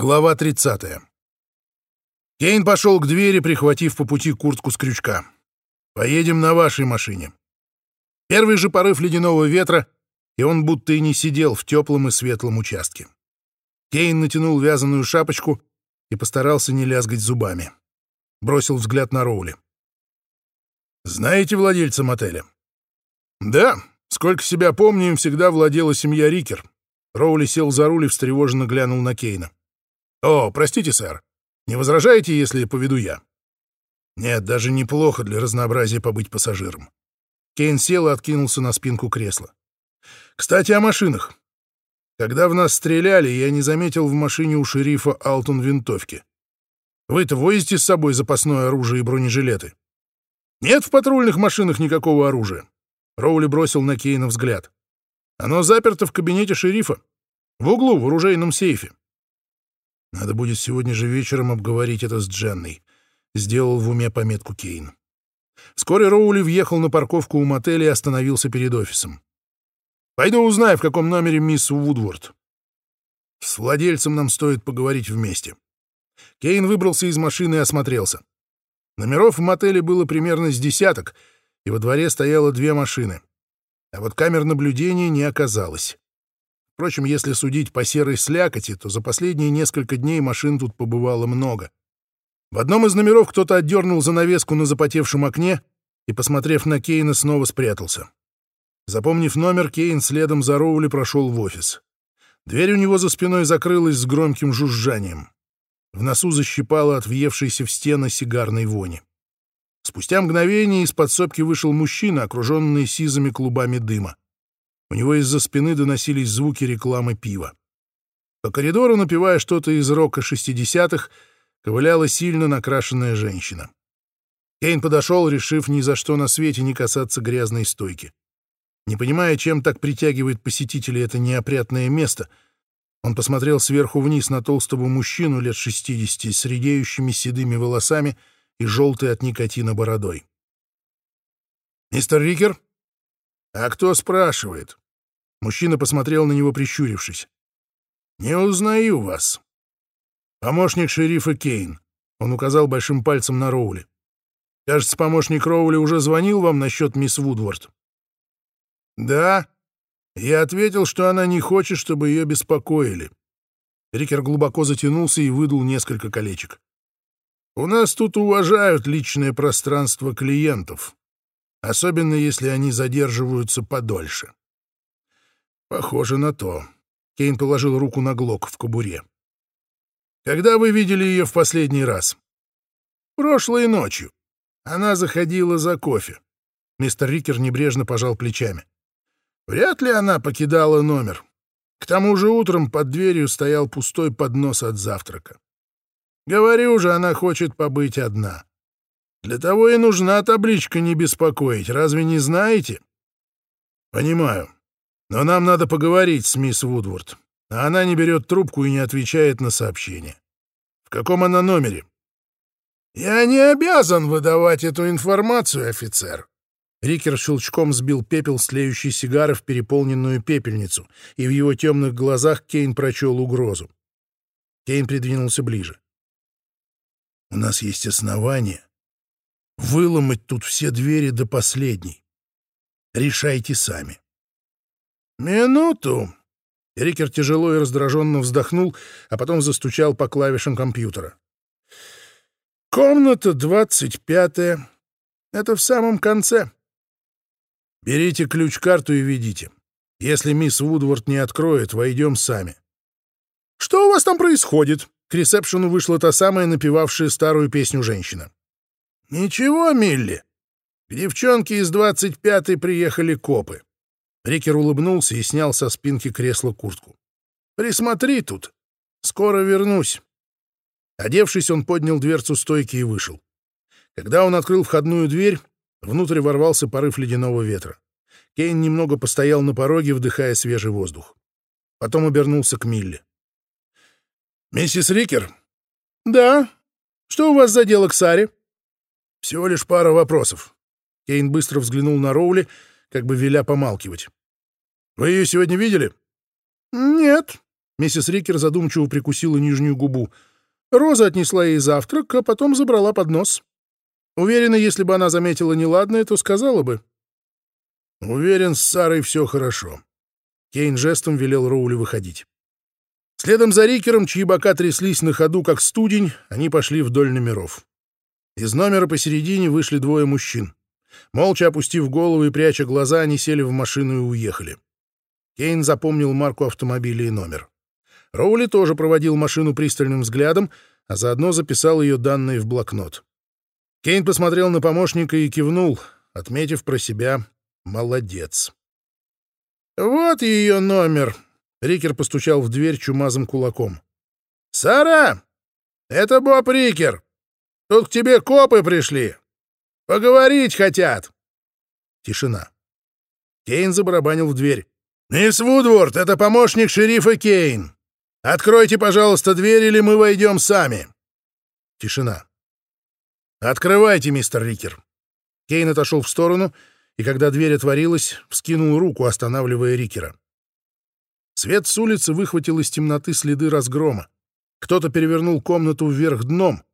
Глава 30. Кейн пошел к двери, прихватив по пути куртку с крючка. «Поедем на вашей машине». Первый же порыв ледяного ветра, и он будто и не сидел в теплом и светлом участке. Кейн натянул вязаную шапочку и постарался не лязгать зубами. Бросил взгляд на Роули. «Знаете владельца мотеля?» «Да, сколько себя помню, им всегда владела семья Рикер». Роули сел за руль и встревоженно глянул на Кейна. «О, простите, сэр. Не возражаете, если поведу я?» «Нет, даже неплохо для разнообразия побыть пассажиром». Кейн сел и откинулся на спинку кресла. «Кстати, о машинах. Когда в нас стреляли, я не заметил в машине у шерифа Алтон винтовки. Вы-то возите с собой запасное оружие и бронежилеты?» «Нет в патрульных машинах никакого оружия». Роули бросил на Кейна взгляд. «Оно заперто в кабинете шерифа. В углу, в оружейном сейфе. Надо будет сегодня же вечером обговорить это с Дженной. Сделал в уме пометку Кейн. Вскоре Роули въехал на парковку у мотеля и остановился перед офисом. «Пойду узнаю, в каком номере мисс Вудворд. С владельцем нам стоит поговорить вместе». Кейн выбрался из машины и осмотрелся. Номеров в мотеле было примерно с десяток, и во дворе стояло две машины. А вот камер наблюдения не оказалось. Впрочем, если судить по серой слякоти, то за последние несколько дней машин тут побывало много. В одном из номеров кто-то отдернул занавеску на запотевшем окне и, посмотрев на Кейна, снова спрятался. Запомнив номер, Кейн следом за Роули прошел в офис. Дверь у него за спиной закрылась с громким жужжанием. В носу защипало от въевшейся в стены сигарной вони. Спустя мгновение из подсобки вышел мужчина, окруженный сизыми клубами дыма. У него из-за спины доносились звуки рекламы пива. По коридору, напевая что-то из рока 60-х, ковыляла сильно накрашенная женщина. Кейн подошел, решив ни за что на свете не касаться грязной стойки. Не понимая, чем так притягивает посетителей это неопрятное место, он посмотрел сверху вниз на толстого мужчину лет 60 с редеющими седыми волосами и желтой от никотина бородой. «Мистер Рикер?» «А кто спрашивает?» Мужчина посмотрел на него, прищурившись. «Не узнаю вас». «Помощник шерифа Кейн». Он указал большим пальцем на Роули. «Кажется, помощник Роули уже звонил вам насчет мисс Вудворд». «Да». Я ответил, что она не хочет, чтобы ее беспокоили. Рикер глубоко затянулся и выдул несколько колечек. «У нас тут уважают личное пространство клиентов особенно если они задерживаются подольше. Похоже на то. Кейн положил руку на глок в кобуре. Когда вы видели ее в последний раз? Прошлой ночью. Она заходила за кофе. Мистер Рикер небрежно пожал плечами. Вряд ли она покидала номер. К тому же утром под дверью стоял пустой поднос от завтрака. Говорю же, она хочет побыть одна. Для того и нужна табличка «Не беспокоить», разве не знаете? Понимаю. Но нам надо поговорить с мисс Вудворд. Она не берет трубку и не отвечает на сообщение. В каком она номере? Я не обязан выдавать эту информацию, офицер. Рикер щелчком сбил пепел слеющей сигары в переполненную пепельницу, и в его темных глазах Кейн прочел угрозу. Кейн придвинулся ближе. «У нас есть основания выломать тут все двери до последней. Решайте сами. «Минуту!» Рикер тяжело и раздраженно вздохнул, а потом застучал по клавишам компьютера. «Комната двадцать пятая. Это в самом конце. Берите ключ-карту и ведите. Если мисс Вудворд не откроет, войдем сами». «Что у вас там происходит?» К ресепшену вышла та самая напевавшая старую песню женщина. «Ничего, Милли. К девчонке из двадцать пятой приехали копы». Рикер улыбнулся и снял со спинки кресла куртку. «Присмотри тут. Скоро вернусь». Одевшись, он поднял дверцу стойки и вышел. Когда он открыл входную дверь, внутрь ворвался порыв ледяного ветра. Кейн немного постоял на пороге, вдыхая свежий воздух. Потом обернулся к Милле. «Миссис Рикер?» «Да. Что у вас за дело к Саре?» Всего лишь пара вопросов. Кейн быстро взглянул на Роули, как бы веля помалкивать. «Вы ее сегодня видели?» «Нет. Миссис Рикер задумчиво прикусила нижнюю губу. Роза отнесла ей завтрак, а потом забрала поднос. Уверена, если бы она заметила неладное, то сказала бы. Уверен, с Сарой все хорошо. Кейн жестом велел Роули выходить. Следом за Рикером, чьи бока тряслись на ходу, как студень, они пошли вдоль номеров. Из номера посередине вышли двое мужчин. Молча опустив голову и пряча глаза, они сели в машину и уехали. Кейн запомнил марку автомобиля и номер. Роули тоже проводил машину пристальным взглядом, а заодно записал ее данные в блокнот. Кейн посмотрел на помощника и кивнул, отметив про себя «молодец». «Вот ее номер», — Рикер постучал в дверь чумазым кулаком. «Сара, это Боб Рикер. Тут к тебе копы пришли. Поговорить хотят». Тишина. Кейн забарабанил в дверь. «Мисс Вудворд, это помощник шерифа Кейн. Откройте, пожалуйста, дверь, или мы войдем сами». Тишина. «Открывайте, мистер Рикер». Кейн отошел в сторону и, когда дверь отворилась, вскинул руку, останавливая Рикера. Свет с улицы выхватил из темноты следы разгрома. Кто-то перевернул комнату вверх дном,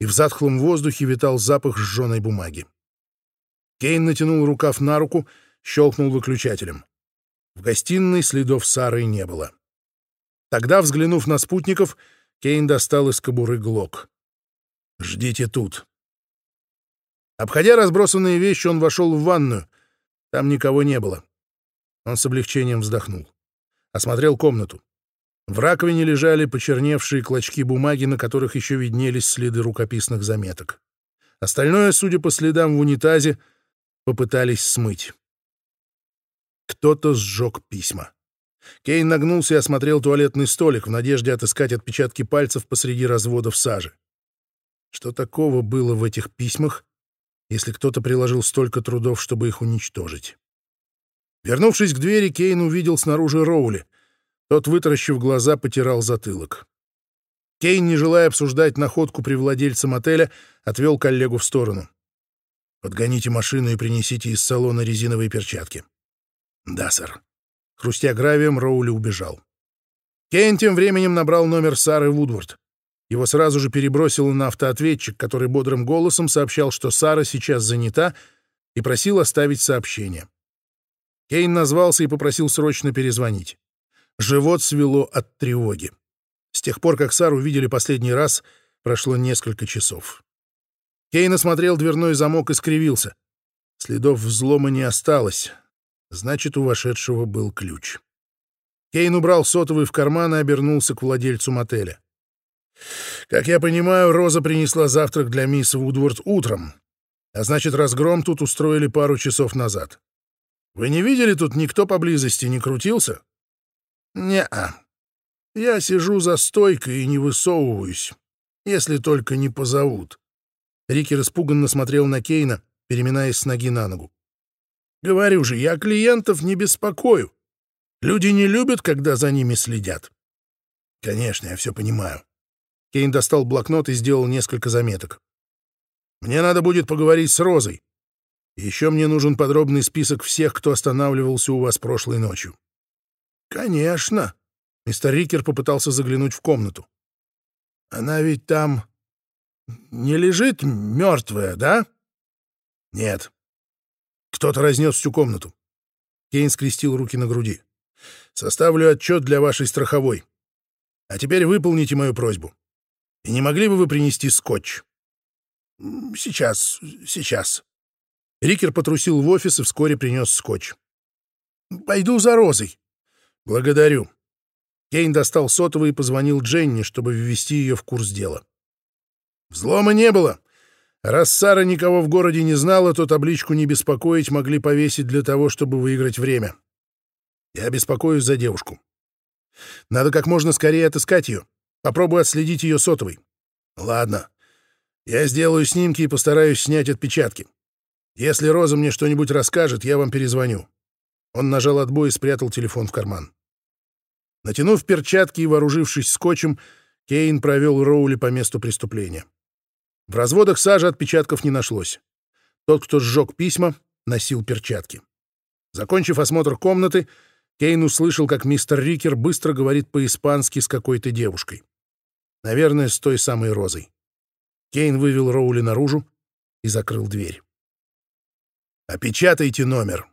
и в затхлом воздухе витал запах сжженной бумаги. Кейн натянул рукав на руку, щелкнул выключателем. В гостиной следов Сары не было. Тогда, взглянув на спутников, Кейн достал из кобуры глок. «Ждите тут». Обходя разбросанные вещи, он вошел в ванную. Там никого не было. Он с облегчением вздохнул. Осмотрел комнату. В раковине лежали почерневшие клочки бумаги, на которых еще виднелись следы рукописных заметок. Остальное, судя по следам в унитазе, попытались смыть. Кто-то сжег письма. Кейн нагнулся и осмотрел туалетный столик в надежде отыскать отпечатки пальцев посреди разводов сажи. Что такого было в этих письмах, если кто-то приложил столько трудов, чтобы их уничтожить? Вернувшись к двери, Кейн увидел снаружи Роули. Тот, вытаращив глаза, потирал затылок. Кейн, не желая обсуждать находку при владельце мотеля, отвел коллегу в сторону. «Подгоните машину и принесите из салона резиновые перчатки». «Да, сэр». Хрустя гравием, Роули убежал. Кейн тем временем набрал номер Сары Вудворд. Его сразу же перебросило на автоответчик, который бодрым голосом сообщал, что Сара сейчас занята, и просил оставить сообщение. Кейн назвался и попросил срочно перезвонить. Живот свело от тревоги. С тех пор, как Сару видели последний раз, прошло несколько часов. Кейн осмотрел дверной замок и скривился. Следов взлома не осталось. Значит, у вошедшего был ключ. Кейн убрал сотовый в карман и обернулся к владельцу мотеля. «Как я понимаю, Роза принесла завтрак для мисс Вудворд утром, а значит, разгром тут устроили пару часов назад. Вы не видели, тут никто поблизости не крутился?» «Не-а. Я сижу за стойкой и не высовываюсь, если только не позовут». Рикер испуганно смотрел на Кейна, переминаясь с ноги на ногу. Говорю же, я клиентов не беспокою. Люди не любят, когда за ними следят. Конечно, я все понимаю. Кейн достал блокнот и сделал несколько заметок. Мне надо будет поговорить с Розой. еще мне нужен подробный список всех, кто останавливался у вас прошлой ночью. Конечно. Мистер Рикер попытался заглянуть в комнату. Она ведь там не лежит мертвая, да? Нет. Кто-то разнес всю комнату. Кейн скрестил руки на груди. «Составлю отчет для вашей страховой. А теперь выполните мою просьбу. И не могли бы вы принести скотч?» «Сейчас, сейчас». Рикер потрусил в офис и вскоре принес скотч. «Пойду за Розой». «Благодарю». Кейн достал сотовый и позвонил Дженни, чтобы ввести ее в курс дела. «Взлома не было. Раз Сара никого в городе не знала, то табличку «Не беспокоить» могли повесить для того, чтобы выиграть время. Я беспокоюсь за девушку. Надо как можно скорее отыскать ее. Попробую отследить ее сотовый. Ладно. Я сделаю снимки и постараюсь снять отпечатки. Если Роза мне что-нибудь расскажет, я вам перезвоню. Он нажал отбой и спрятал телефон в карман. Натянув перчатки и вооружившись скотчем, Кейн провел Роули по месту преступления. В разводах сажи отпечатков не нашлось. Тот, кто сжег письма, носил перчатки. Закончив осмотр комнаты, Кейн услышал, как мистер Рикер быстро говорит по-испански с какой-то девушкой. Наверное, с той самой Розой. Кейн вывел Роули наружу и закрыл дверь. «Опечатайте номер»,